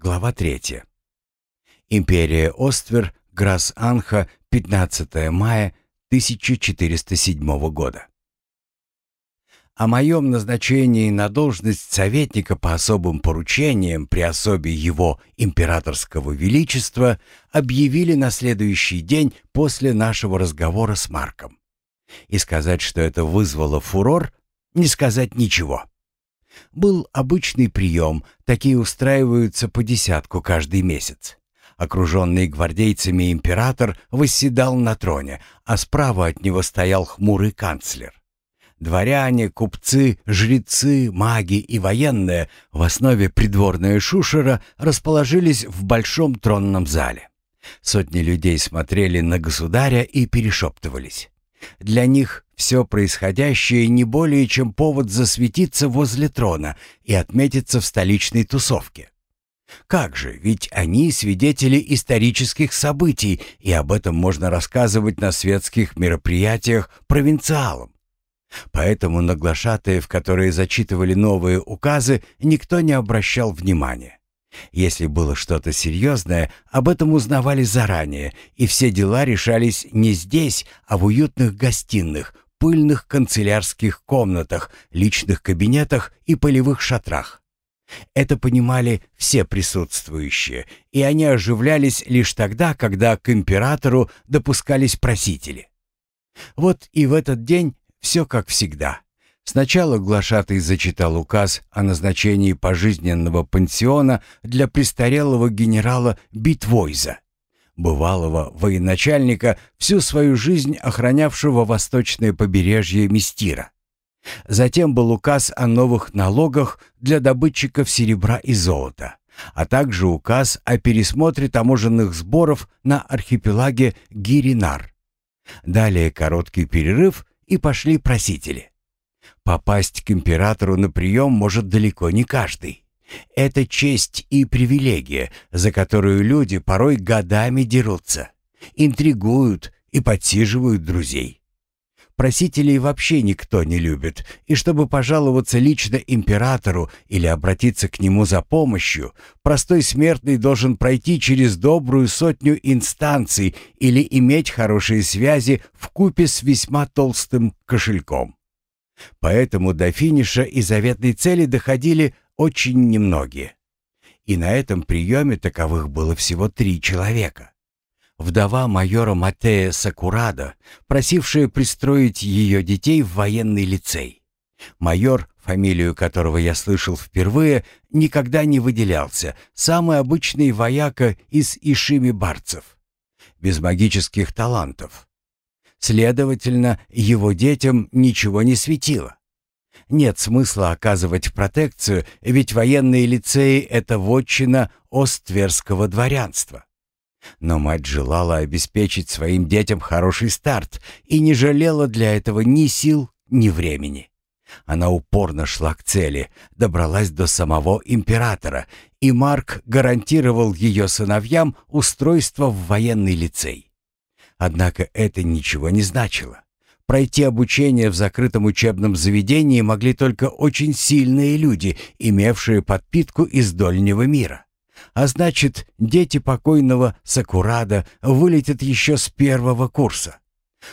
Глава 3. Империя Оствер, Грас-Анха, 15 мая 1407 года. О моем назначении на должность советника по особым поручениям при особе его императорского величества объявили на следующий день после нашего разговора с Марком. И сказать, что это вызвало фурор, не сказать ничего. Был обычный прием, такие устраиваются по десятку каждый месяц. Окруженный гвардейцами император восседал на троне, а справа от него стоял хмурый канцлер. Дворяне, купцы, жрецы, маги и военные, в основе придворная шушера, расположились в большом тронном зале. Сотни людей смотрели на государя и перешептывались. Для них все происходящее не более чем повод засветиться возле трона и отметиться в столичной тусовке. Как же, ведь они свидетели исторических событий, и об этом можно рассказывать на светских мероприятиях провинциалам. Поэтому на глашатаев, которые зачитывали новые указы, никто не обращал внимания. Если было что-то серьезное, об этом узнавали заранее, и все дела решались не здесь, а в уютных гостиных, пыльных канцелярских комнатах, личных кабинетах и полевых шатрах. Это понимали все присутствующие, и они оживлялись лишь тогда, когда к императору допускались просители. Вот и в этот день все как всегда. Сначала глашатый зачитал указ о назначении пожизненного пансиона для престарелого генерала Битвойза, бывалого военачальника, всю свою жизнь охранявшего восточное побережье Мистира. Затем был указ о новых налогах для добытчиков серебра и золота, а также указ о пересмотре таможенных сборов на архипелаге Гиринар. Далее короткий перерыв и пошли просители. Попасть к императору на прием может далеко не каждый. Это честь и привилегия, за которую люди порой годами дерутся, интригуют и подсиживают друзей. Просителей вообще никто не любит, и чтобы пожаловаться лично императору или обратиться к нему за помощью, простой смертный должен пройти через добрую сотню инстанций или иметь хорошие связи в купе с весьма толстым кошельком. Поэтому до финиша и заветной цели доходили очень немногие. И на этом приеме таковых было всего три человека. Вдова майора Матея Сакурада, просившая пристроить ее детей в военный лицей. Майор, фамилию которого я слышал впервые, никогда не выделялся, самый обычный вояка из ишими-барцев, без магических талантов. Следовательно, его детям ничего не светило. Нет смысла оказывать протекцию, ведь военные лицеи — это вотчина остверского дворянства. Но мать желала обеспечить своим детям хороший старт и не жалела для этого ни сил, ни времени. Она упорно шла к цели, добралась до самого императора, и Марк гарантировал ее сыновьям устройство в военный лицей. Однако это ничего не значило. Пройти обучение в закрытом учебном заведении могли только очень сильные люди, имевшие подпитку из дольнего мира. А значит, дети покойного Сакурада вылетят еще с первого курса.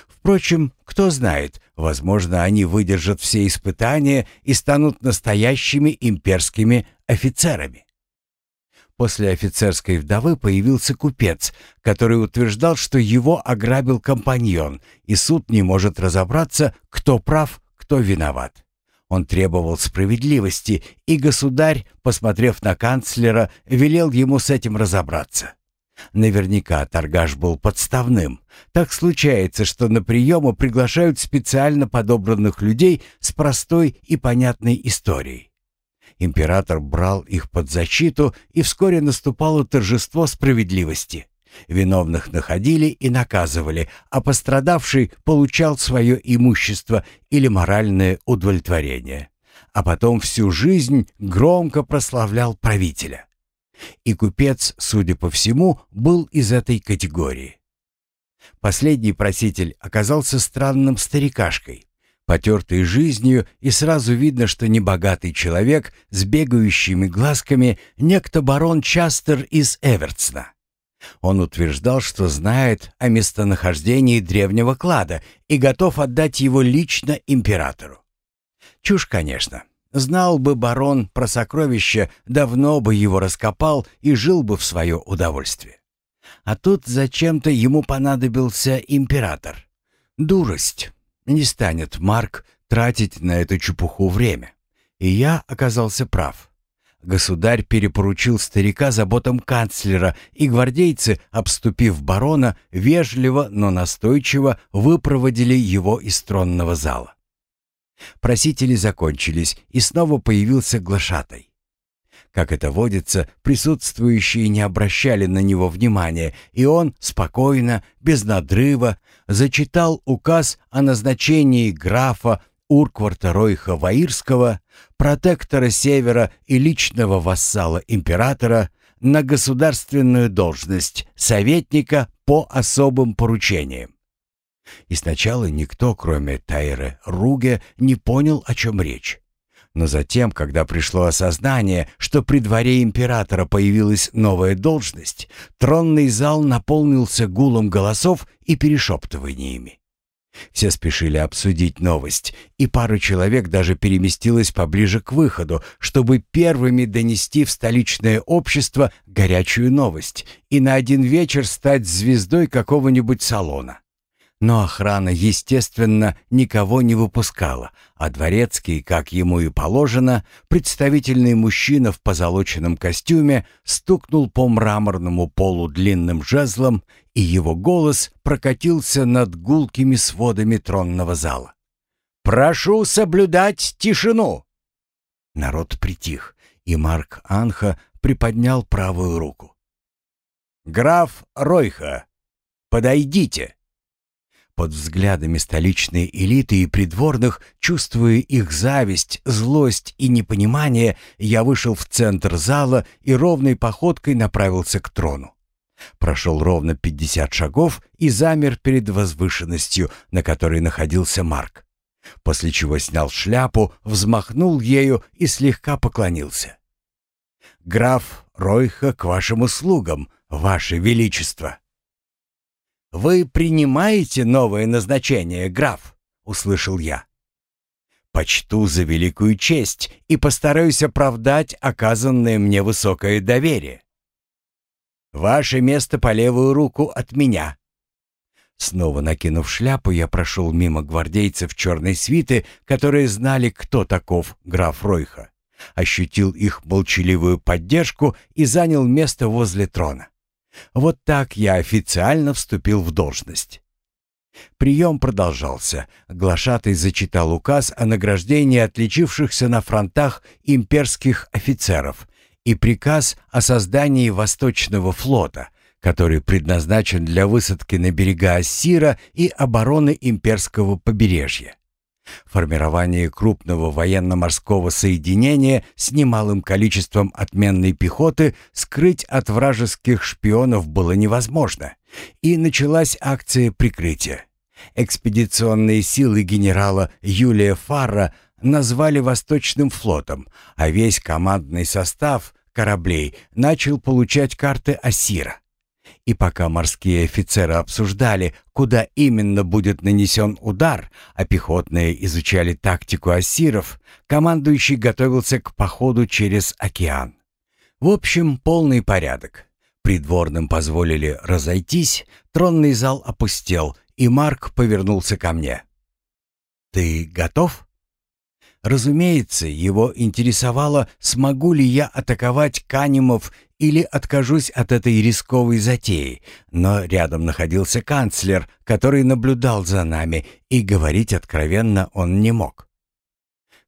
Впрочем, кто знает, возможно, они выдержат все испытания и станут настоящими имперскими офицерами. После офицерской вдовы появился купец, который утверждал, что его ограбил компаньон, и суд не может разобраться, кто прав, кто виноват. Он требовал справедливости, и государь, посмотрев на канцлера, велел ему с этим разобраться. Наверняка торгаш был подставным. Так случается, что на приемы приглашают специально подобранных людей с простой и понятной историей. Император брал их под защиту, и вскоре наступало торжество справедливости. Виновных находили и наказывали, а пострадавший получал свое имущество или моральное удовлетворение. А потом всю жизнь громко прославлял правителя. И купец, судя по всему, был из этой категории. Последний проситель оказался странным старикашкой. Потертый жизнью, и сразу видно, что небогатый человек с бегающими глазками некто барон Частер из Эвертсна. Он утверждал, что знает о местонахождении древнего клада и готов отдать его лично императору. Чушь, конечно. Знал бы барон про сокровище, давно бы его раскопал и жил бы в свое удовольствие. А тут зачем-то ему понадобился император. Дурость. Не станет Марк тратить на эту чепуху время. И я оказался прав. Государь перепоручил старика заботам канцлера, и гвардейцы, обступив барона, вежливо, но настойчиво выпроводили его из тронного зала. Просители закончились, и снова появился глашатай. Как это водится, присутствующие не обращали на него внимания, и он спокойно, без надрыва, зачитал указ о назначении графа Уркварта Ройха Ваирского, протектора Севера и личного вассала императора, на государственную должность советника по особым поручениям. И сначала никто, кроме Тайры Руге, не понял, о чем речь. Но затем, когда пришло осознание, что при дворе императора появилась новая должность, тронный зал наполнился гулом голосов и перешептываниями. Все спешили обсудить новость, и пара человек даже переместилась поближе к выходу, чтобы первыми донести в столичное общество горячую новость и на один вечер стать звездой какого-нибудь салона. Но охрана, естественно, никого не выпускала, а дворецкий, как ему и положено, представительный мужчина в позолоченном костюме стукнул по мраморному полу длинным жезлом, и его голос прокатился над гулкими сводами тронного зала. «Прошу соблюдать тишину!» Народ притих, и Марк Анха приподнял правую руку. «Граф Ройха, подойдите!» Под взглядами столичной элиты и придворных, чувствуя их зависть, злость и непонимание, я вышел в центр зала и ровной походкой направился к трону. Прошел ровно пятьдесят шагов и замер перед возвышенностью, на которой находился Марк. После чего снял шляпу, взмахнул ею и слегка поклонился. «Граф Ройха к вашим услугам, ваше величество!» «Вы принимаете новое назначение, граф?» — услышал я. «Почту за великую честь и постараюсь оправдать оказанное мне высокое доверие. Ваше место по левую руку от меня». Снова накинув шляпу, я прошел мимо гвардейцев черной свиты, которые знали, кто таков граф Ройха, ощутил их молчаливую поддержку и занял место возле трона. Вот так я официально вступил в должность. Прием продолжался. Глашатый зачитал указ о награждении отличившихся на фронтах имперских офицеров и приказ о создании Восточного флота, который предназначен для высадки на берега Ассира и обороны имперского побережья. Формирование крупного военно-морского соединения с немалым количеством отменной пехоты скрыть от вражеских шпионов было невозможно, и началась акция прикрытия. Экспедиционные силы генерала Юлия Фарра назвали Восточным флотом, а весь командный состав кораблей начал получать карты Асира. И пока морские офицеры обсуждали, куда именно будет нанесен удар, а пехотные изучали тактику ассиров, командующий готовился к походу через океан. В общем, полный порядок. Придворным позволили разойтись, тронный зал опустел, и Марк повернулся ко мне. «Ты готов?» Разумеется, его интересовало, смогу ли я атаковать Канимов или откажусь от этой рисковой затеи, но рядом находился канцлер, который наблюдал за нами, и говорить откровенно он не мог.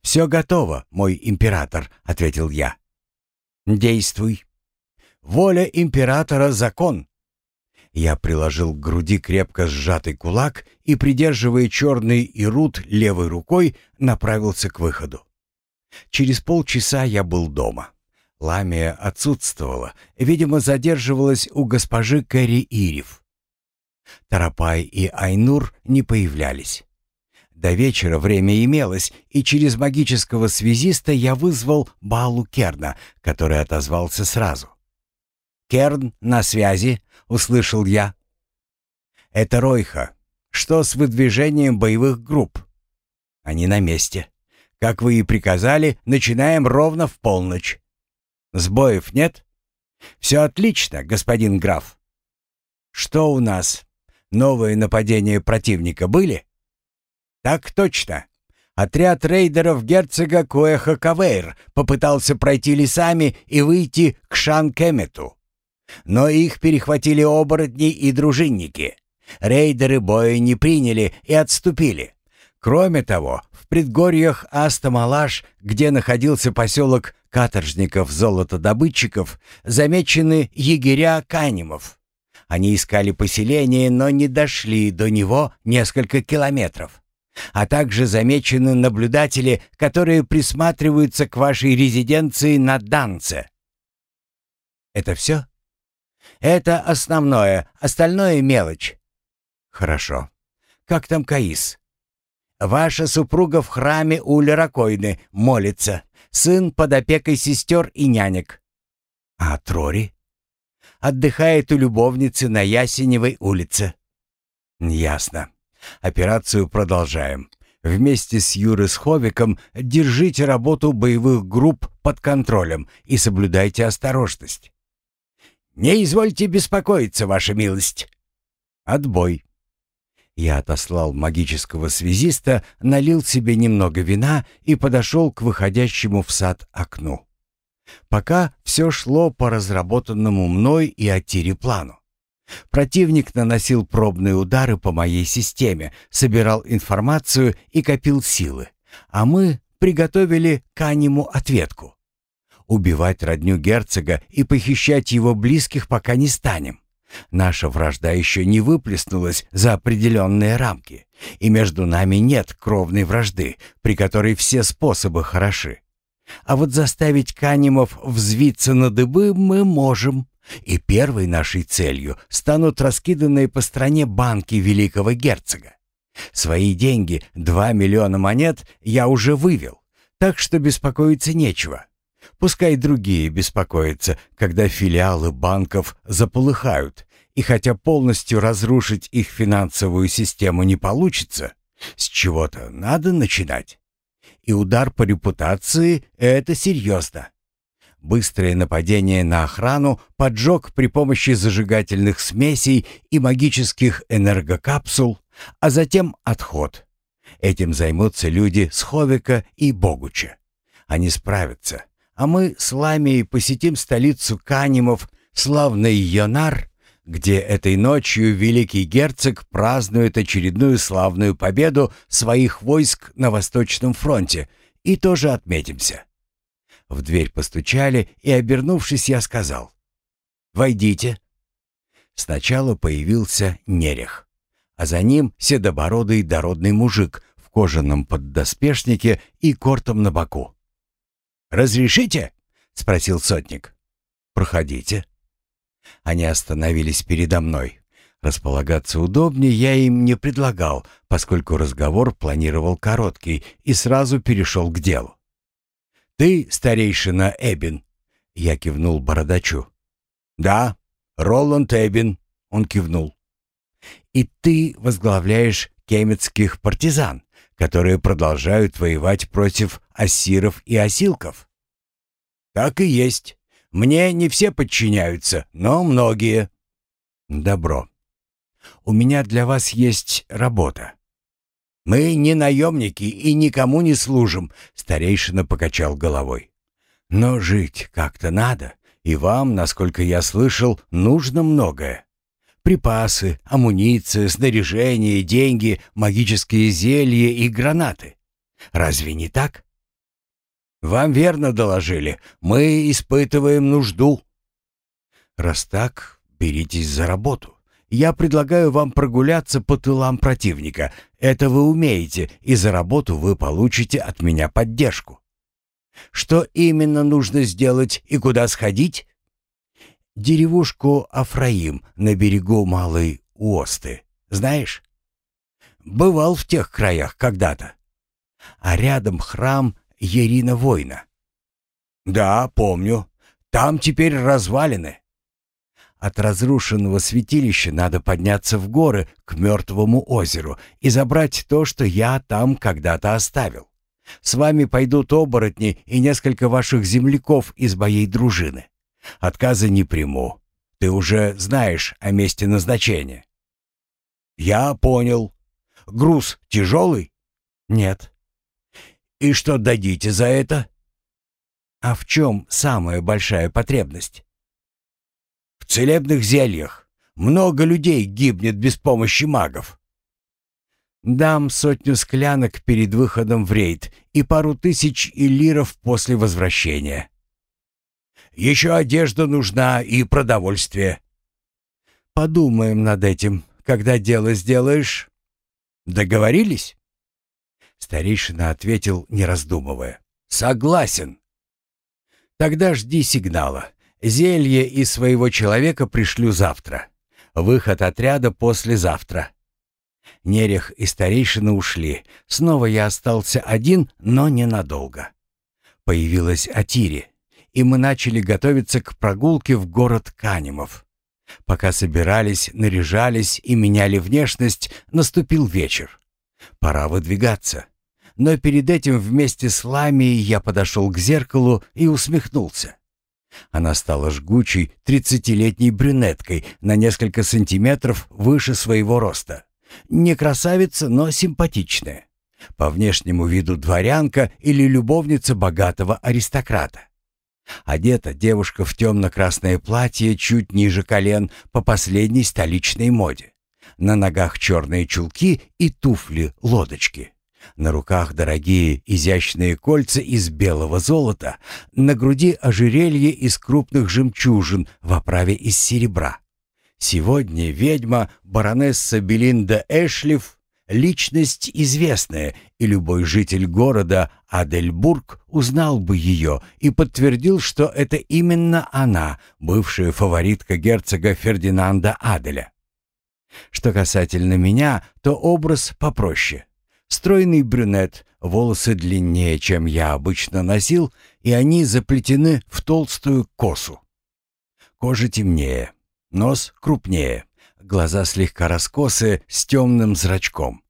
«Все готово, мой император», — ответил я. «Действуй. Воля императора — закон». Я приложил к груди крепко сжатый кулак и, придерживая черный ирут левой рукой, направился к выходу. Через полчаса я был дома. Ламия отсутствовала, видимо, задерживалась у госпожи Кэрри Ирев. Тарапай и Айнур не появлялись. До вечера время имелось, и через магического связиста я вызвал Балу Керна, который отозвался сразу. «Керн, на связи», — услышал я. «Это Ройха. Что с выдвижением боевых групп?» «Они на месте. Как вы и приказали, начинаем ровно в полночь. Сбоев нет?» «Все отлично, господин граф». «Что у нас? Новые нападения противника были?» «Так точно. Отряд рейдеров герцога Куэха Кавейр попытался пройти лесами и выйти к Шан-Кемету. Но их перехватили оборотни и дружинники. Рейдеры боя не приняли и отступили. Кроме того, в предгорьях Астамалаш, где находился поселок каторжников-золотодобытчиков, замечены егеря Канимов. Они искали поселение, но не дошли до него несколько километров. А также замечены наблюдатели, которые присматриваются к вашей резиденции на Данце. Это все? Это основное, остальное мелочь. Хорошо. Как там Каис? Ваша супруга в храме у Леракойны молится. Сын под опекой сестер и нянек. А Трори? Отдыхает у любовницы на Ясеневой улице. Ясно. Операцию продолжаем. Вместе с Юрой Сховиком держите работу боевых групп под контролем и соблюдайте осторожность. «Не извольте беспокоиться, ваша милость!» «Отбой!» Я отослал магического связиста, налил себе немного вина и подошел к выходящему в сад окну. Пока все шло по разработанному мной и Атире плану. Противник наносил пробные удары по моей системе, собирал информацию и копил силы, а мы приготовили к аниму ответку. Убивать родню герцога и похищать его близких пока не станем. Наша вражда еще не выплеснулась за определенные рамки, и между нами нет кровной вражды, при которой все способы хороши. А вот заставить Канимов взвиться на дыбы мы можем, и первой нашей целью станут раскиданные по стране банки великого герцога. Свои деньги, два миллиона монет, я уже вывел, так что беспокоиться нечего. Пускай другие беспокоятся, когда филиалы банков заполыхают, и хотя полностью разрушить их финансовую систему не получится, с чего-то надо начинать. И удар по репутации — это серьезно. Быстрое нападение на охрану, поджог при помощи зажигательных смесей и магических энергокапсул, а затем отход. Этим займутся люди с Ховика и Богуча. Они справятся а мы с Ламией посетим столицу Канимов, славный Йонар, где этой ночью великий герцог празднует очередную славную победу своих войск на Восточном фронте, и тоже отметимся. В дверь постучали, и, обернувшись, я сказал «Войдите». Сначала появился Нерех, а за ним седобородый дородный мужик в кожаном поддоспешнике и кортом на боку. «Разрешите?» — спросил сотник. «Проходите». Они остановились передо мной. Располагаться удобнее я им не предлагал, поскольку разговор планировал короткий и сразу перешел к делу. «Ты старейшина Эбин?» — я кивнул бородачу. «Да, Роланд Эбин», — он кивнул. «И ты возглавляешь кемецких партизан?» Которые продолжают воевать против ассиров и осилков. Так и есть. Мне не все подчиняются, но многие. Добро. У меня для вас есть работа. Мы не наемники и никому не служим, старейшина покачал головой. Но жить как-то надо, и вам, насколько я слышал, нужно многое. Припасы, амуниция, снаряжение, деньги, магические зелья и гранаты. Разве не так? Вам верно доложили. Мы испытываем нужду. Раз так, беритесь за работу. Я предлагаю вам прогуляться по тылам противника. Это вы умеете, и за работу вы получите от меня поддержку. Что именно нужно сделать и куда сходить? Деревушку Афраим на берегу Малой Уосты. Знаешь? Бывал в тех краях когда-то. А рядом храм Ерина Война. Да, помню. Там теперь развалины. От разрушенного святилища надо подняться в горы к мертвому озеру и забрать то, что я там когда-то оставил. С вами пойдут оборотни и несколько ваших земляков из моей дружины. Отказа не приму. Ты уже знаешь о месте назначения. Я понял. Груз тяжелый? Нет. И что дадите за это? А в чем самая большая потребность? В целебных зельях. Много людей гибнет без помощи магов. Дам сотню склянок перед выходом в рейд и пару тысяч иллиров после возвращения. Еще одежда нужна и продовольствие. Подумаем над этим, когда дело сделаешь. Договорились? Старейшина ответил, не раздумывая. Согласен. Тогда жди сигнала. Зелье и своего человека пришлю завтра. Выход отряда послезавтра. Нерех и старейшина ушли. Снова я остался один, но ненадолго. Появилась Атири, и мы начали готовиться к прогулке в город Канемов. Пока собирались, наряжались и меняли внешность, наступил вечер. Пора выдвигаться. Но перед этим вместе с Ламией я подошел к зеркалу и усмехнулся. Она стала жгучей, тридцатилетней брюнеткой на несколько сантиметров выше своего роста. Не красавица, но симпатичная. По внешнему виду дворянка или любовница богатого аристократа. Одета девушка в темно-красное платье чуть ниже колен по последней столичной моде. На ногах черные чулки и туфли-лодочки. На руках дорогие изящные кольца из белого золота, на груди ожерелье из крупных жемчужин в оправе из серебра. Сегодня ведьма баронесса Белинда Эшлиф — личность известная, и любой житель города Адельбург узнал бы ее и подтвердил, что это именно она, бывшая фаворитка герцога Фердинанда Аделя. Что касательно меня, то образ попроще. Стройный брюнет, волосы длиннее, чем я обычно носил, и они заплетены в толстую косу. Кожа темнее, нос крупнее, глаза слегка раскосые, с темным зрачком.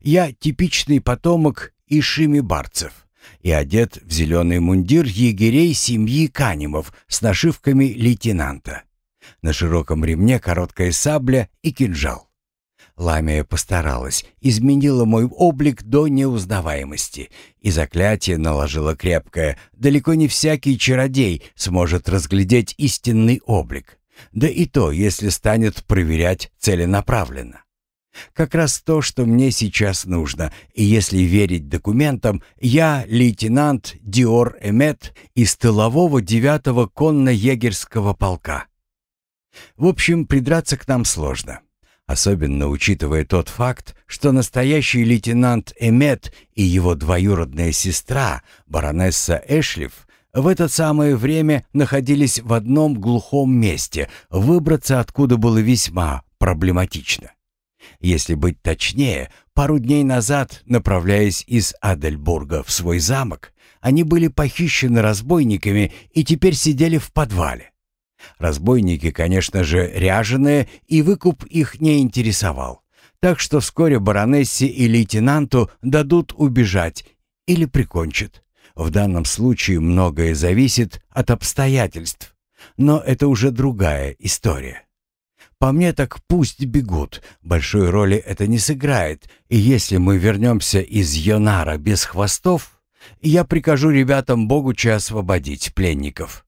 Я типичный потомок Ишими Барцев и одет в зеленый мундир егерей семьи Канимов с нашивками лейтенанта. На широком ремне короткая сабля и кинжал. Ламия постаралась, изменила мой облик до неузнаваемости, и заклятие наложила крепкое. Далеко не всякий чародей сможет разглядеть истинный облик. Да и то, если станет проверять целенаправленно. Как раз то, что мне сейчас нужно, и если верить документам, я лейтенант Диор Эмет из тылового девятого конно-егерского полка. В общем, придраться к нам сложно. Особенно учитывая тот факт, что настоящий лейтенант Эмет и его двоюродная сестра, баронесса Эшлиф, в это самое время находились в одном глухом месте, выбраться откуда было весьма проблематично. Если быть точнее, пару дней назад, направляясь из Адельбурга в свой замок, они были похищены разбойниками и теперь сидели в подвале. Разбойники, конечно же, ряженые, и выкуп их не интересовал. Так что вскоре баронессе и лейтенанту дадут убежать или прикончат. В данном случае многое зависит от обстоятельств. Но это уже другая история. По мне так пусть бегут, большой роли это не сыграет, и если мы вернемся из Йонара без хвостов, я прикажу ребятам Богуча освободить пленников.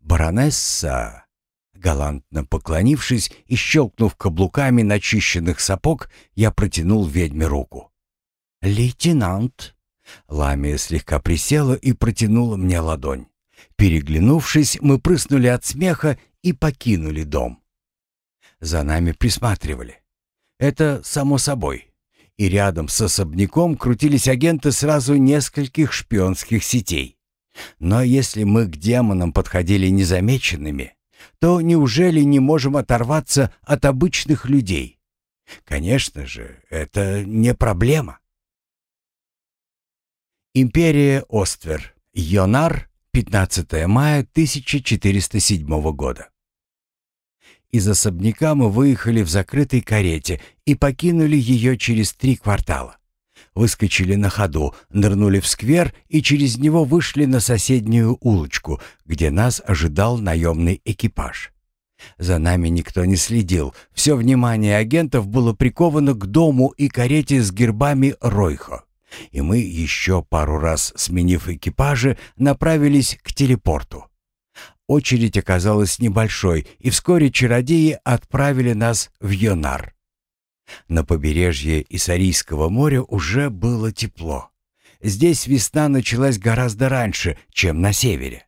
«Баронесса!» Галантно поклонившись и щелкнув каблуками начищенных сапог, я протянул ведьме руку. «Лейтенант!» Ламия слегка присела и протянула мне ладонь. Переглянувшись, мы прыснули от смеха и покинули дом. За нами присматривали. Это само собой. И рядом с особняком крутились агенты сразу нескольких шпионских сетей. Но если мы к демонам подходили незамеченными, то неужели не можем оторваться от обычных людей? Конечно же, это не проблема. Империя Оствер. Йонар. 15 мая 1407 года. Из особняка мы выехали в закрытой карете и покинули ее через три квартала. Выскочили на ходу, нырнули в сквер и через него вышли на соседнюю улочку, где нас ожидал наемный экипаж. За нами никто не следил. Все внимание агентов было приковано к дому и карете с гербами Ройхо. И мы, еще пару раз сменив экипажи, направились к телепорту. Очередь оказалась небольшой, и вскоре чародеи отправили нас в Йонар. На побережье Исарийского моря уже было тепло. Здесь весна началась гораздо раньше, чем на севере.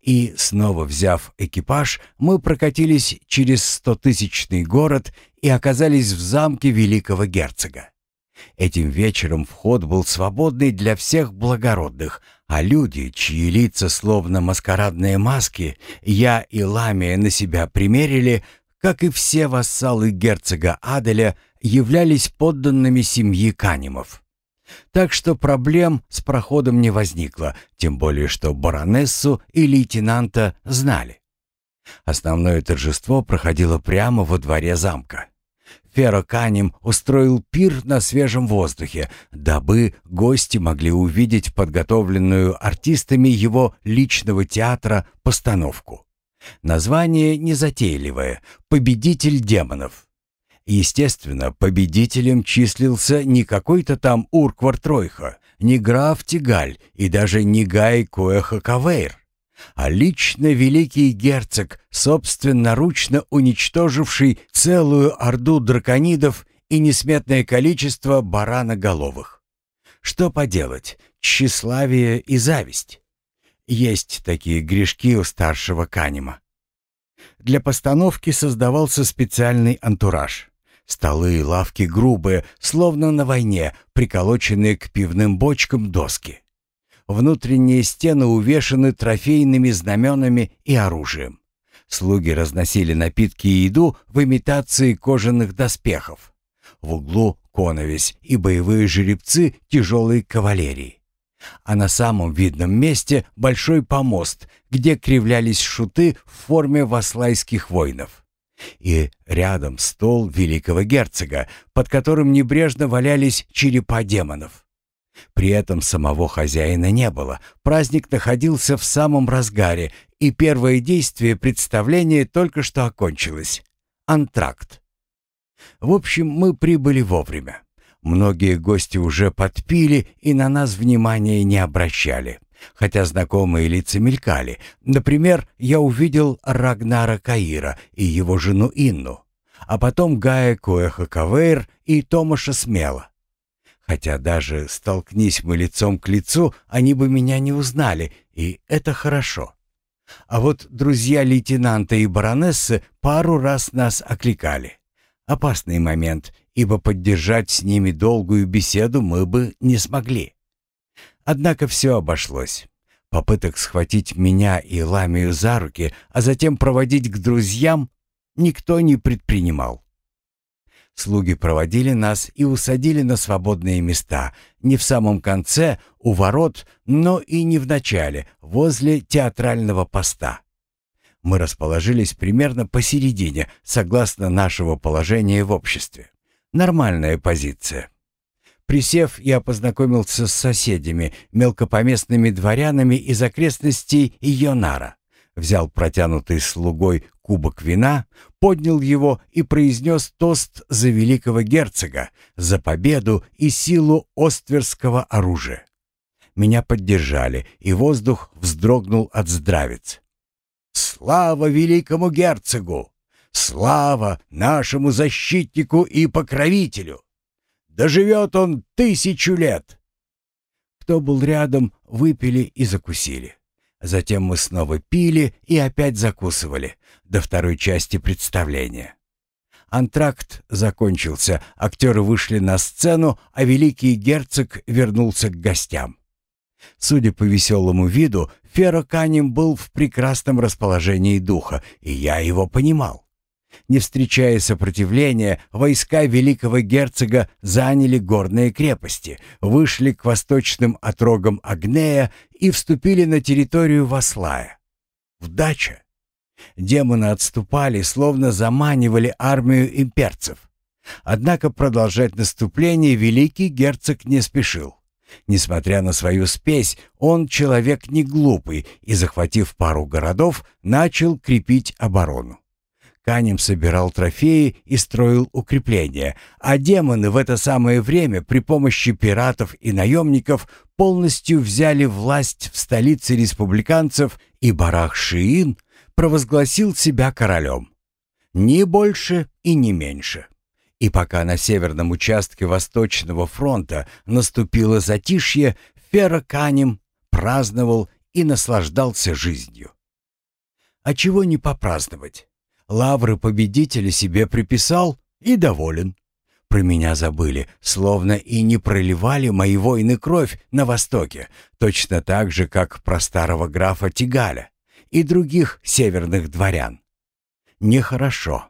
И, снова взяв экипаж, мы прокатились через стотысячный город и оказались в замке великого герцога. Этим вечером вход был свободный для всех благородных, а люди, чьи лица словно маскарадные маски, я и Ламия на себя примерили, как и все вассалы герцога Аделя, являлись подданными семьи Канимов. Так что проблем с проходом не возникло, тем более что баронессу и лейтенанта знали. Основное торжество проходило прямо во дворе замка. Фероканем устроил пир на свежем воздухе, дабы гости могли увидеть подготовленную артистами его личного театра постановку. Название незатейливое «Победитель демонов». Естественно, победителем числился не какой-то там Урквар Тройха, не граф Тигаль и даже не Гай Коэха Кавейр а лично великий герцог, собственноручно уничтоживший целую орду драконидов и несметное количество бараноголовых. Что поделать, тщеславие и зависть. Есть такие грешки у старшего Канема. Для постановки создавался специальный антураж. Столы и лавки грубые, словно на войне, приколоченные к пивным бочкам доски. Внутренние стены увешаны трофейными знаменами и оружием. Слуги разносили напитки и еду в имитации кожаных доспехов. В углу коновесь и боевые жеребцы тяжелой кавалерии. А на самом видном месте большой помост, где кривлялись шуты в форме васлайских воинов. И рядом стол великого герцога, под которым небрежно валялись черепа демонов. При этом самого хозяина не было. Праздник находился в самом разгаре, и первое действие представления только что окончилось. Антракт. В общем, мы прибыли вовремя. Многие гости уже подпили и на нас внимания не обращали. Хотя знакомые лица мелькали. Например, я увидел Рагнара Каира и его жену Инну, а потом Гая Коэха Кавейр и Томаша Смела. Хотя даже столкнись мы лицом к лицу, они бы меня не узнали, и это хорошо. А вот друзья лейтенанта и баронессы пару раз нас окликали. Опасный момент, ибо поддержать с ними долгую беседу мы бы не смогли. Однако все обошлось. Попыток схватить меня и Ламию за руки, а затем проводить к друзьям, никто не предпринимал. Слуги проводили нас и усадили на свободные места, не в самом конце, у ворот, но и не в начале, возле театрального поста. Мы расположились примерно посередине, согласно нашего положения в обществе. Нормальная позиция. Присев, я познакомился с соседями, мелкопоместными дворянами из окрестностей Йонара взял протянутый слугой кубок вина, поднял его и произнес тост за великого герцога, за победу и силу остверского оружия. Меня поддержали, и воздух вздрогнул от здравиц. «Слава великому герцогу! Слава нашему защитнику и покровителю! Доживет он тысячу лет!» Кто был рядом, выпили и закусили. Затем мы снова пили и опять закусывали до второй части представления. Антракт закончился, актеры вышли на сцену, а великий герцог вернулся к гостям. Судя по веселому виду, Феро Канем был в прекрасном расположении духа, и я его понимал. Не встречая сопротивления, войска великого герцога заняли горные крепости, вышли к восточным отрогам Агнея и вступили на территорию Васлая. Вдача! Демоны отступали, словно заманивали армию имперцев. Однако продолжать наступление великий герцог не спешил. Несмотря на свою спесь, он человек не глупый и, захватив пару городов, начал крепить оборону. Канем собирал трофеи и строил укрепления, а демоны в это самое время при помощи пиратов и наемников полностью взяли власть в столице республиканцев, и Барах Шиин провозгласил себя королем. Ни больше и ни меньше. И пока на северном участке Восточного фронта наступило затишье, Ферраканем праздновал и наслаждался жизнью. А чего не попраздновать? Лавры победителя себе приписал и доволен. Про меня забыли, словно и не проливали мои воины кровь на Востоке, точно так же, как про старого графа Тигаля и других северных дворян. Нехорошо.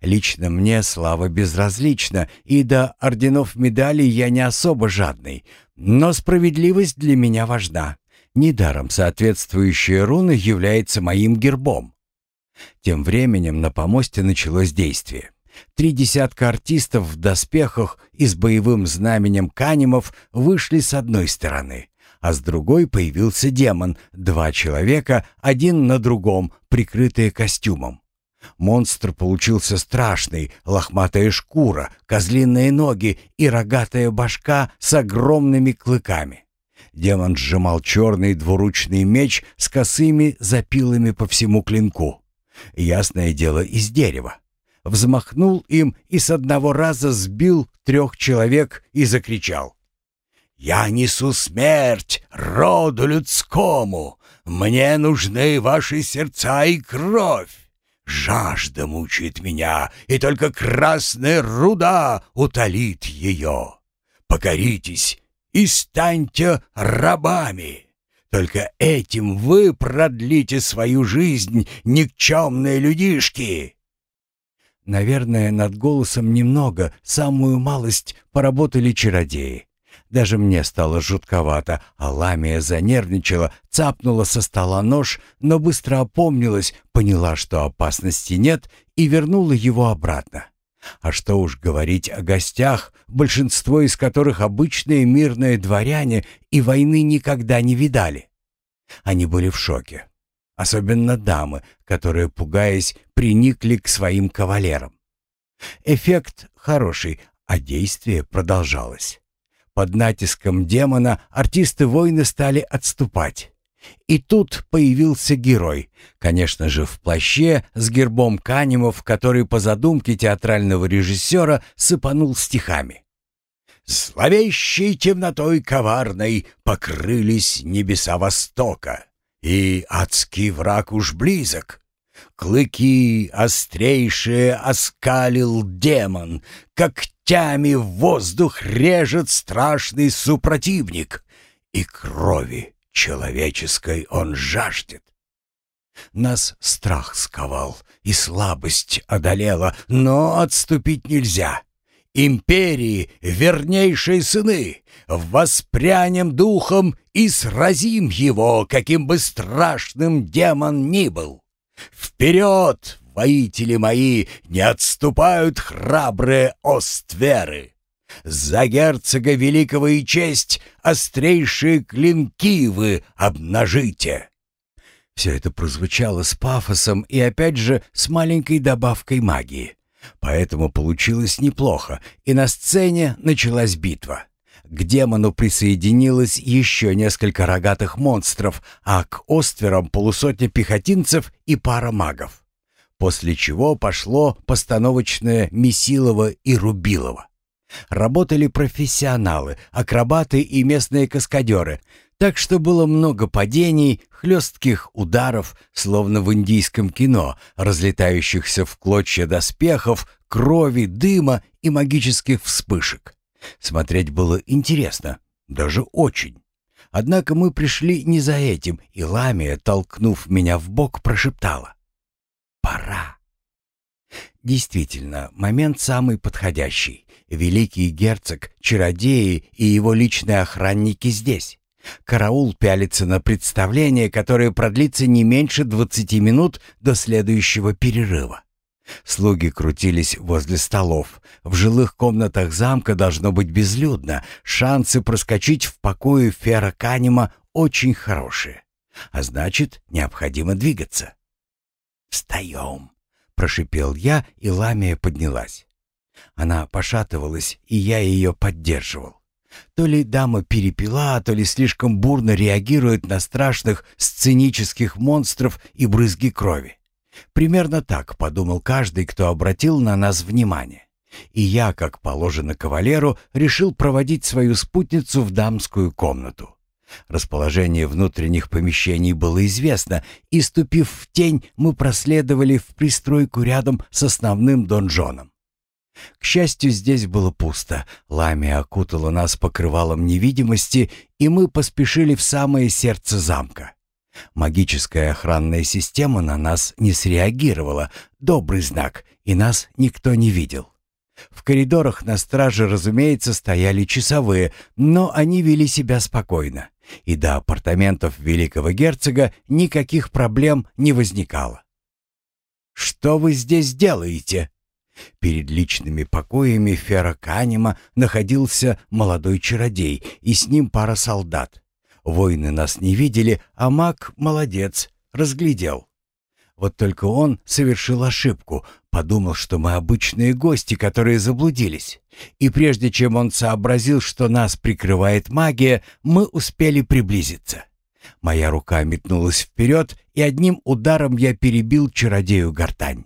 Лично мне слава безразлична, и до орденов медалей я не особо жадный, но справедливость для меня важна. Недаром соответствующая руна является моим гербом. Тем временем на помосте началось действие. Три десятка артистов в доспехах и с боевым знаменем канимов вышли с одной стороны, а с другой появился демон, два человека, один на другом, прикрытые костюмом. Монстр получился страшный, лохматая шкура, козлиные ноги и рогатая башка с огромными клыками. Демон сжимал черный двуручный меч с косыми запилами по всему клинку. Ясное дело, из дерева. Взмахнул им и с одного раза сбил трех человек и закричал. «Я несу смерть роду людскому! Мне нужны ваши сердца и кровь! Жажда мучает меня, и только красная руда утолит ее! Покоритесь и станьте рабами!» Только этим вы продлите свою жизнь, никчемные людишки!» Наверное, над голосом немного, самую малость, поработали чародеи. Даже мне стало жутковато, а Ламия занервничала, цапнула со стола нож, но быстро опомнилась, поняла, что опасности нет, и вернула его обратно. А что уж говорить о гостях, большинство из которых обычные мирные дворяне и войны никогда не видали. Они были в шоке. Особенно дамы, которые, пугаясь, приникли к своим кавалерам. Эффект хороший, а действие продолжалось. Под натиском демона артисты-воины стали отступать. И тут появился герой, конечно же, в плаще с гербом Канемов, который по задумке театрального режиссера сыпанул стихами. «Зловещей темнотой коварной покрылись небеса Востока, и адский враг уж близок. Клыки острейшие оскалил демон, когтями в воздух режет страшный супротивник, и крови человеческой он жаждет. Нас страх сковал, и слабость одолела, но отступить нельзя. Империи вернейшие сыны, воспрянем духом и сразим его, каким бы страшным демон ни был. Вперед, воители мои, не отступают храбрые остверы. За герцога великого и честь острейшие клинки вы обнажите!» Все это прозвучало с пафосом и опять же с маленькой добавкой магии. Поэтому получилось неплохо, и на сцене началась битва. К демону присоединилось еще несколько рогатых монстров, а к остверам полусотня пехотинцев и пара магов. После чего пошло постановочное Месилово и Рубилово. Работали профессионалы, акробаты и местные каскадеры, так что было много падений, хлестких ударов, словно в индийском кино, разлетающихся в клочья доспехов, крови, дыма и магических вспышек. Смотреть было интересно, даже очень. Однако мы пришли не за этим, и Ламия, толкнув меня в бок, прошептала. «Пора». Действительно, момент самый подходящий. Великий герцог, чародеи и его личные охранники здесь. Караул пялится на представление, которое продлится не меньше 20 минут до следующего перерыва. Слуги крутились возле столов. В жилых комнатах замка должно быть безлюдно. Шансы проскочить в покое Фера Канема очень хорошие. А значит, необходимо двигаться. «Встаем!» — прошипел я, и Ламия поднялась. Она пошатывалась, и я ее поддерживал. То ли дама перепила, то ли слишком бурно реагирует на страшных сценических монстров и брызги крови. Примерно так подумал каждый, кто обратил на нас внимание. И я, как положено кавалеру, решил проводить свою спутницу в дамскую комнату. Расположение внутренних помещений было известно, и, ступив в тень, мы проследовали в пристройку рядом с основным донжоном. К счастью, здесь было пусто. Ламия окутала нас покрывалом невидимости, и мы поспешили в самое сердце замка. Магическая охранная система на нас не среагировала. Добрый знак, и нас никто не видел. В коридорах на страже, разумеется, стояли часовые, но они вели себя спокойно, и до апартаментов великого герцога никаких проблем не возникало. «Что вы здесь делаете?» Перед личными покоями Фера Канема находился молодой чародей и с ним пара солдат. Воины нас не видели, а маг молодец, разглядел. Вот только он совершил ошибку, подумал, что мы обычные гости, которые заблудились. И прежде чем он сообразил, что нас прикрывает магия, мы успели приблизиться. Моя рука метнулась вперед, и одним ударом я перебил чародею гортань.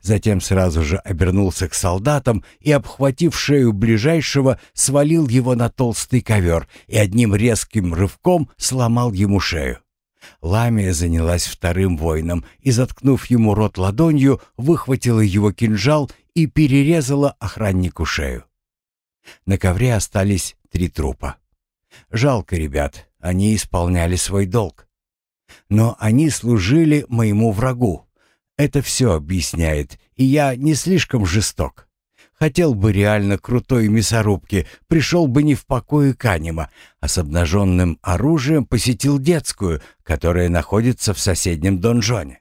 Затем сразу же обернулся к солдатам и, обхватив шею ближайшего, свалил его на толстый ковер и одним резким рывком сломал ему шею. Ламия занялась вторым воином и, заткнув ему рот ладонью, выхватила его кинжал и перерезала охраннику шею. На ковре остались три трупа. Жалко ребят, они исполняли свой долг. Но они служили моему врагу, это все объясняет, и я не слишком жесток. Хотел бы реально крутой мясорубки, пришел бы не в покое Канема, а с обнаженным оружием посетил детскую, которая находится в соседнем донжоне.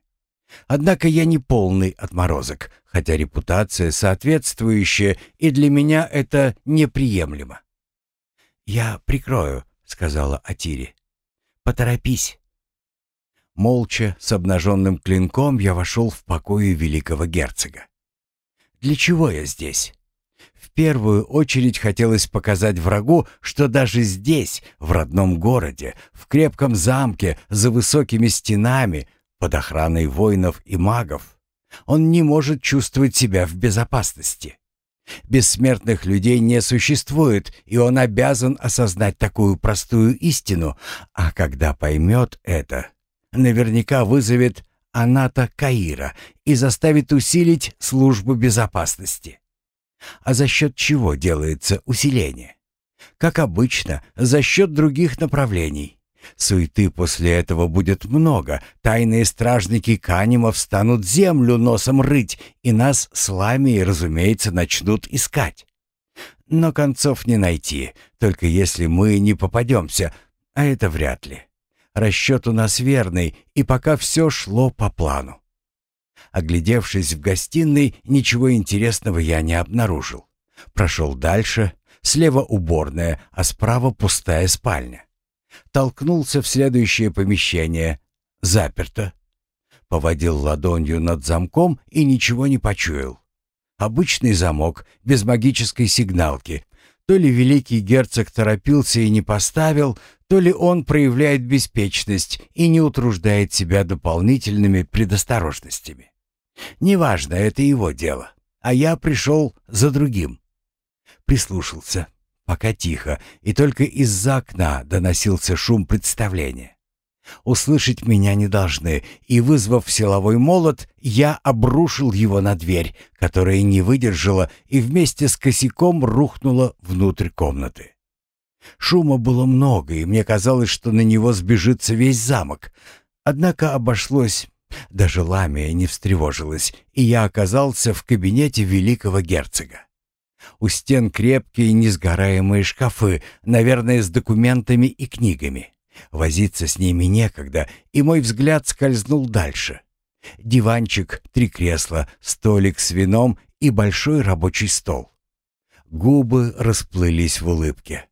Однако я не полный отморозок, хотя репутация соответствующая, и для меня это неприемлемо. «Я прикрою», — сказала Атири. «Поторопись». Молча, с обнаженным клинком, я вошел в покои великого герцога. Для чего я здесь? В первую очередь хотелось показать врагу, что даже здесь, в родном городе, в крепком замке, за высокими стенами, под охраной воинов и магов, он не может чувствовать себя в безопасности. Бессмертных людей не существует, и он обязан осознать такую простую истину, а когда поймет это, наверняка вызовет Аната Каира и заставит усилить службу безопасности. А за счет чего делается усиление? Как обычно, за счет других направлений. Суеты после этого будет много. Тайные стражники Канимов станут землю носом рыть, и нас с Ламией, разумеется, начнут искать. Но концов не найти, только если мы не попадемся, а это вряд ли. Расчет у нас верный, и пока все шло по плану. Оглядевшись в гостиной, ничего интересного я не обнаружил. Прошел дальше, слева уборная, а справа пустая спальня. Толкнулся в следующее помещение. Заперто. Поводил ладонью над замком и ничего не почуял. Обычный замок, без магической сигналки. То ли великий герцог торопился и не поставил, то ли он проявляет беспечность и не утруждает себя дополнительными предосторожностями. Неважно, это его дело, а я пришел за другим. Прислушался, пока тихо, и только из-за окна доносился шум представления. Услышать меня не должны, и, вызвав силовой молот, я обрушил его на дверь, которая не выдержала и вместе с косяком рухнула внутрь комнаты. Шума было много, и мне казалось, что на него сбежится весь замок. Однако обошлось Даже Ламия не встревожилась, и я оказался в кабинете великого герцога. У стен крепкие несгораемые шкафы, наверное, с документами и книгами. Возиться с ними некогда, и мой взгляд скользнул дальше. Диванчик, три кресла, столик с вином и большой рабочий стол. Губы расплылись в улыбке.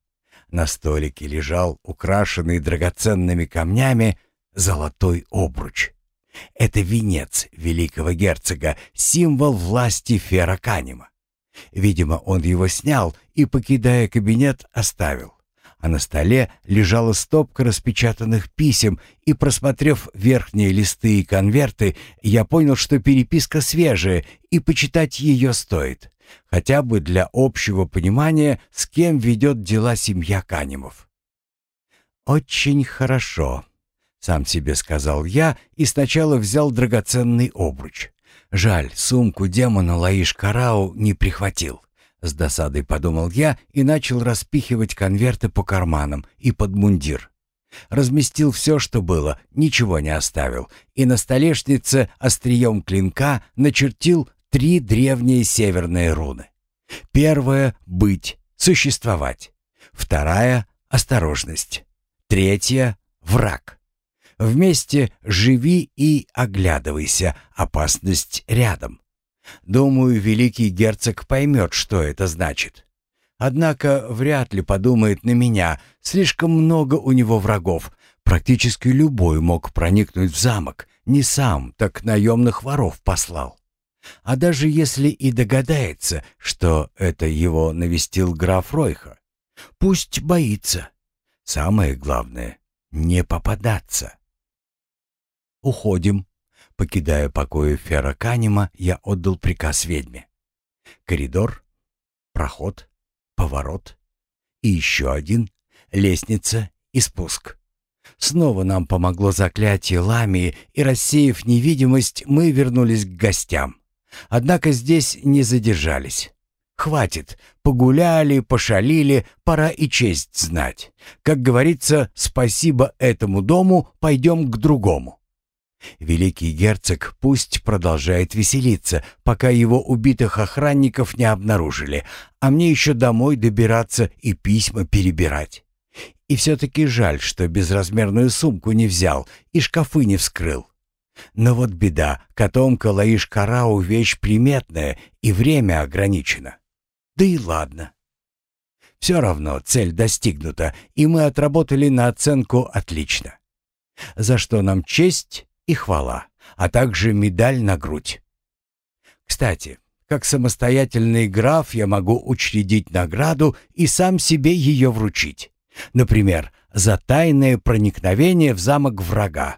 На столике лежал украшенный драгоценными камнями золотой обруч. Это венец великого герцога, символ власти Ферраканима. Видимо, он его снял и, покидая кабинет, оставил. А на столе лежала стопка распечатанных писем, и, просмотрев верхние листы и конверты, я понял, что переписка свежая, и почитать ее стоит. Хотя бы для общего понимания, с кем ведет дела семья Канемов. «Очень хорошо», — сам себе сказал я и сначала взял драгоценный обруч. Жаль, сумку демона Лаиш Карау не прихватил. С досадой подумал я и начал распихивать конверты по карманам и под мундир. Разместил все, что было, ничего не оставил, и на столешнице острием клинка начертил три древние северные руны. Первая — быть, существовать. Вторая — осторожность. Третья — враг. Вместе живи и оглядывайся, опасность рядом. Думаю, великий герцог поймет, что это значит. Однако вряд ли подумает на меня, слишком много у него врагов. Практически любой мог проникнуть в замок, не сам, так наемных воров послал. А даже если и догадается, что это его навестил граф Ройха, пусть боится. Самое главное — не попадаться. «Уходим». Покидая покои Фера Канема, я отдал приказ ведьме. Коридор, проход, поворот и еще один, лестница и спуск. Снова нам помогло заклятие Ламии, и, рассеяв невидимость, мы вернулись к гостям. Однако здесь не задержались. Хватит, погуляли, пошалили, пора и честь знать. Как говорится, спасибо этому дому, пойдем к другому. Великий герцог пусть продолжает веселиться, пока его убитых охранников не обнаружили, а мне еще домой добираться и письма перебирать. И все-таки жаль, что безразмерную сумку не взял и шкафы не вскрыл. Но вот беда, котомка Лаиш-Карау вещь приметная и время ограничено. Да и ладно. Все равно цель достигнута, и мы отработали на оценку отлично. За что нам честь и хвала, а также медаль на грудь. Кстати, как самостоятельный граф я могу учредить награду и сам себе ее вручить. Например, за тайное проникновение в замок врага.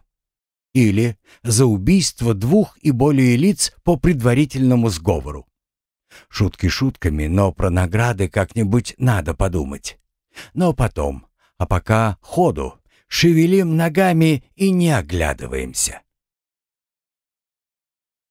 Или за убийство двух и более лиц по предварительному сговору. Шутки шутками, но про награды как-нибудь надо подумать. Но потом, а пока ходу, шевелим ногами и не оглядываемся.